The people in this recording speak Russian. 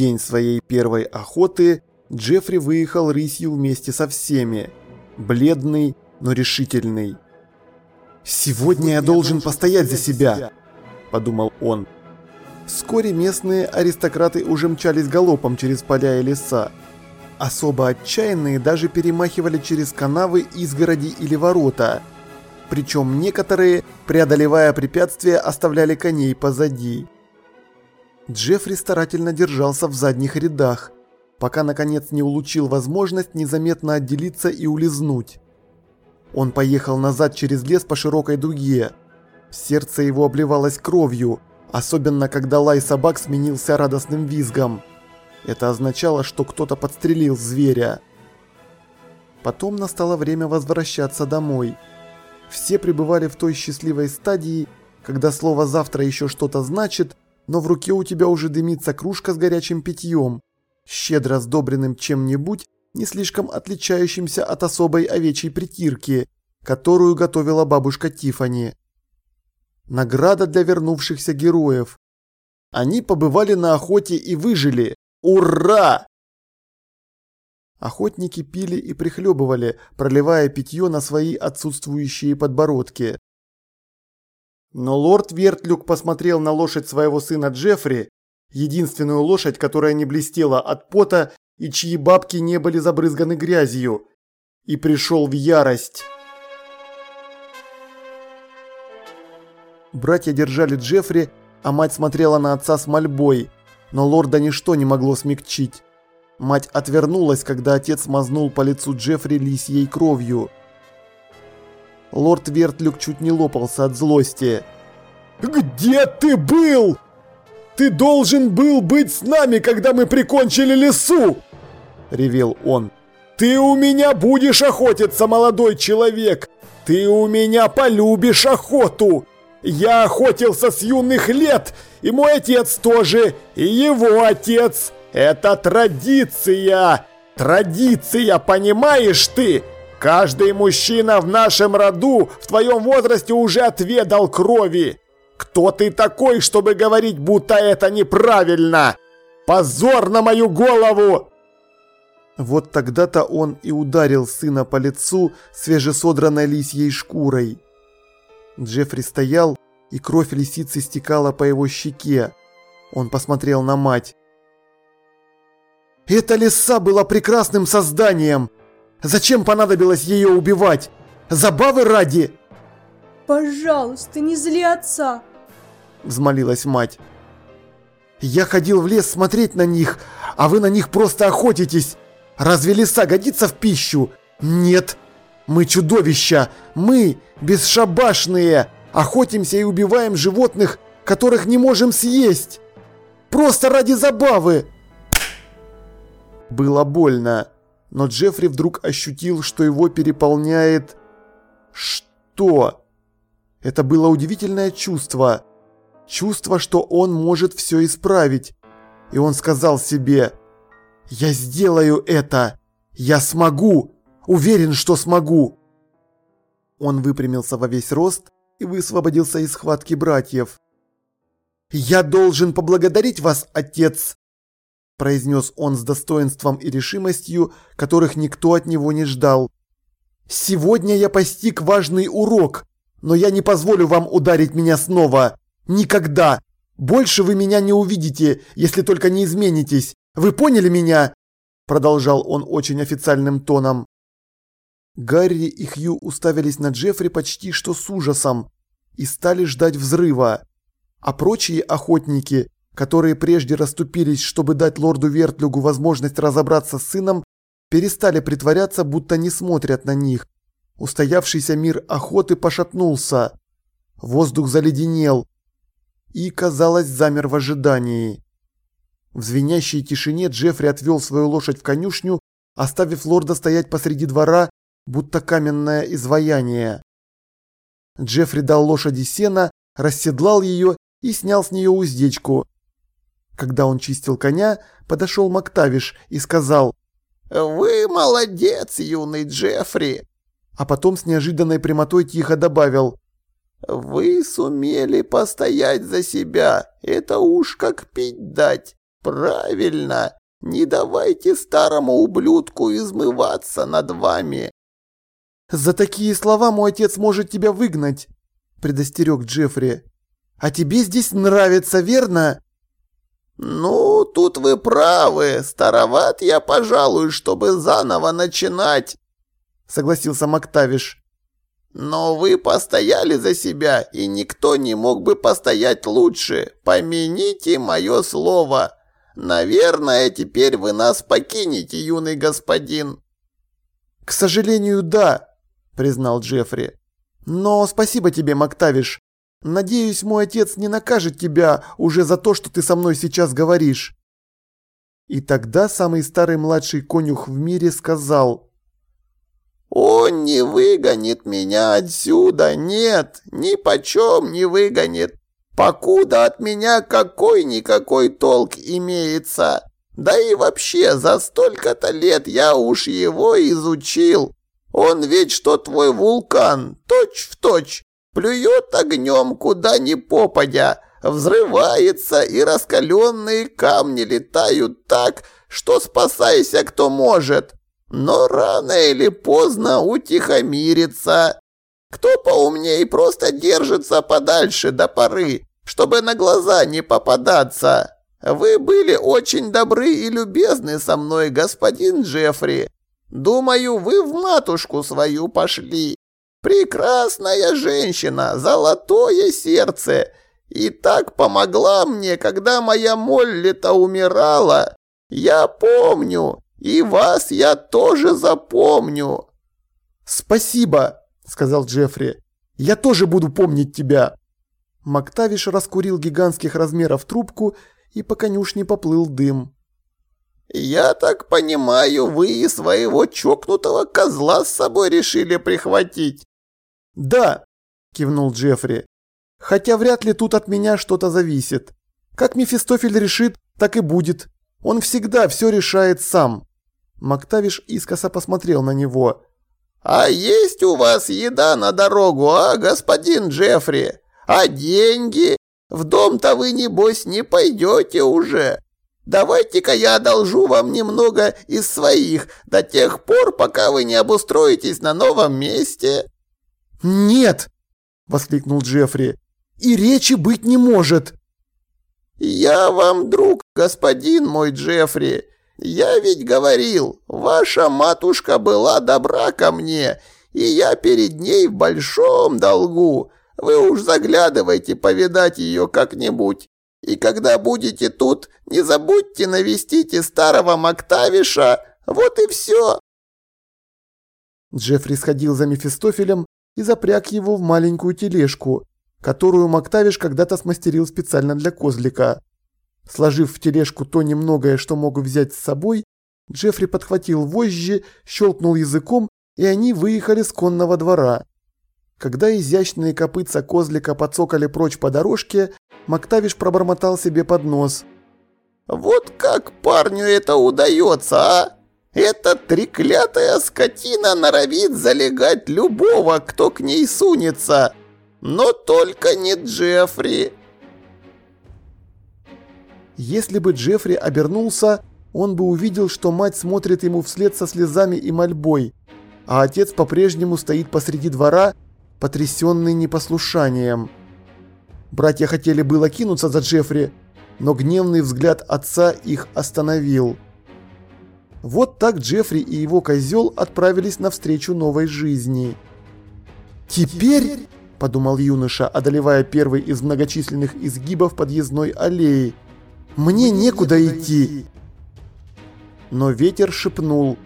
день своей первой охоты Джеффри выехал рысью вместе со всеми. Бледный, но решительный. «Сегодня я должен постоять за себя», – подумал он. Вскоре местные аристократы уже мчались галопом через поля и леса. Особо отчаянные даже перемахивали через канавы, изгороди или ворота. Причем некоторые, преодолевая препятствия, оставляли коней позади. Джеффри старательно держался в задних рядах, пока наконец не улучил возможность незаметно отделиться и улизнуть. Он поехал назад через лес по широкой дуге. Сердце его обливалось кровью, особенно когда лай собак сменился радостным визгом. Это означало, что кто-то подстрелил зверя. Потом настало время возвращаться домой. Все пребывали в той счастливой стадии, когда слово «завтра» еще что-то значит, но в руке у тебя уже дымится кружка с горячим питьем, щедро сдобренным чем-нибудь, не слишком отличающимся от особой овечьей притирки, которую готовила бабушка Тифани. Награда для вернувшихся героев. Они побывали на охоте и выжили. Ура! Охотники пили и прихлебывали, проливая питье на свои отсутствующие подбородки. Но лорд Вертлюк посмотрел на лошадь своего сына Джеффри, единственную лошадь, которая не блестела от пота и чьи бабки не были забрызганы грязью, и пришел в ярость. Братья держали Джеффри, а мать смотрела на отца с мольбой – но лорда ничто не могло смягчить. Мать отвернулась, когда отец мазнул по лицу Джеффри лисьей кровью. Лорд Вертлюк чуть не лопался от злости. «Где ты был? Ты должен был быть с нами, когда мы прикончили лесу!» – ревел он. «Ты у меня будешь охотиться, молодой человек! Ты у меня полюбишь охоту! Я охотился с юных лет, и мой отец тоже, и его отец. Это традиция. Традиция, понимаешь ты? Каждый мужчина в нашем роду в твоем возрасте уже отведал крови. Кто ты такой, чтобы говорить, будто это неправильно? Позор на мою голову! Вот тогда-то он и ударил сына по лицу свежесодранной лисьей шкурой. Джеффри стоял, и кровь лисицы стекала по его щеке. Он посмотрел на мать. «Эта лиса была прекрасным созданием! Зачем понадобилось ее убивать? Забавы ради?» «Пожалуйста, не зли отца!» Взмолилась мать. «Я ходил в лес смотреть на них, а вы на них просто охотитесь! Разве лиса годится в пищу? Нет! Мы чудовища! Мы бесшабашные! Охотимся и убиваем животных, которых не можем съесть! Просто ради забавы!» Было больно, но Джеффри вдруг ощутил, что его переполняет... Что? Это было удивительное чувство. Чувство, что он может все исправить. И он сказал себе, «Я сделаю это! Я смогу! Уверен, что смогу!» Он выпрямился во весь рост и высвободился из схватки братьев. «Я должен поблагодарить вас, отец!» Произнес он с достоинством и решимостью, которых никто от него не ждал. «Сегодня я постиг важный урок, но я не позволю вам ударить меня снова. Никогда! Больше вы меня не увидите, если только не изменитесь. Вы поняли меня?» Продолжал он очень официальным тоном. Гарри и Хью уставились на Джеффри почти что с ужасом и стали ждать взрыва. А прочие охотники, которые прежде расступились, чтобы дать лорду Вертлюгу возможность разобраться с сыном, перестали притворяться, будто не смотрят на них. Устоявшийся мир охоты пошатнулся. Воздух заледенел и, казалось, замер в ожидании. В звенящей тишине Джеффри отвел свою лошадь в конюшню, оставив лорда стоять посреди двора будто каменное изваяние. Джеффри дал лошади сена, расседлал ее и снял с нее уздечку. Когда он чистил коня, подошел Мактавиш и сказал «Вы молодец, юный Джеффри!» А потом с неожиданной прямотой тихо добавил «Вы сумели постоять за себя, это уж как пить дать. Правильно, не давайте старому ублюдку измываться над вами. За такие слова мой отец может тебя выгнать, предостерег Джеффри. А тебе здесь нравится, верно? Ну, тут вы правы. Староват я, пожалуй, чтобы заново начинать, согласился Мактавиш. Но вы постояли за себя, и никто не мог бы постоять лучше. Помяните мое слово. Наверное, теперь вы нас покинете, юный господин. К сожалению, да, признал Джеффри. Но спасибо тебе, Мактавиш. Надеюсь, мой отец не накажет тебя уже за то, что ты со мной сейчас говоришь. И тогда самый старый младший конюх в мире сказал. «Он не выгонит меня отсюда, нет, ни почем не выгонит, покуда от меня какой-никакой толк имеется. Да и вообще, за столько-то лет я уж его изучил. Он ведь что твой вулкан, точь в точь, плюет огнем куда ни попадя, взрывается, и раскаленные камни летают так, что спасайся кто может. Но рано или поздно утихомирится. Кто поумней просто держится подальше до поры, чтобы на глаза не попадаться. Вы были очень добры и любезны со мной, господин Джеффри. Думаю, вы в матушку свою пошли. Прекрасная женщина, золотое сердце. И так помогла мне, когда моя Молли-то умирала. Я помню, и вас я тоже запомню. Спасибо, сказал Джеффри. Я тоже буду помнить тебя. Мактавиш раскурил гигантских размеров трубку, и по конюшне поплыл дым. «Я так понимаю, вы и своего чокнутого козла с собой решили прихватить?» «Да», – кивнул Джеффри. «Хотя вряд ли тут от меня что-то зависит. Как Мефистофель решит, так и будет. Он всегда все решает сам». Мактавиш искоса посмотрел на него. «А есть у вас еда на дорогу, а, господин Джеффри? А деньги? В дом-то вы, небось, не пойдете уже. Давайте-ка я одолжу вам немного из своих до тех пор, пока вы не обустроитесь на новом месте». «Нет!» – воскликнул Джеффри. «И речи быть не может!» «Я вам друг, господин мой Джеффри. Я ведь говорил, ваша матушка была добра ко мне, и я перед ней в большом долгу. Вы уж заглядывайте повидать ее как-нибудь. И когда будете тут, не забудьте навестить и старого Мактавиша. Вот и все. Джеффри сходил за Мефистофелем и запряг его в маленькую тележку, которую Мактавиш когда-то смастерил специально для козлика. Сложив в тележку то немногое, что мог взять с собой, Джеффри подхватил вожжи, щелкнул языком, и они выехали с конного двора. Когда изящные копытца козлика подсокали прочь по дорожке, Мактавиш пробормотал себе под нос. «Вот как парню это удается, а? Эта треклятая скотина норовит залегать любого, кто к ней сунется. Но только не Джеффри». Если бы Джеффри обернулся, он бы увидел, что мать смотрит ему вслед со слезами и мольбой, а отец по-прежнему стоит посреди двора, потрясенный непослушанием. Братья хотели было кинуться за Джеффри, но гневный взгляд отца их остановил. Вот так Джеффри и его козел отправились навстречу новой жизни. «Теперь», – подумал юноша, одолевая первый из многочисленных изгибов подъездной аллеи, – «мне некуда идти». Но ветер шепнул.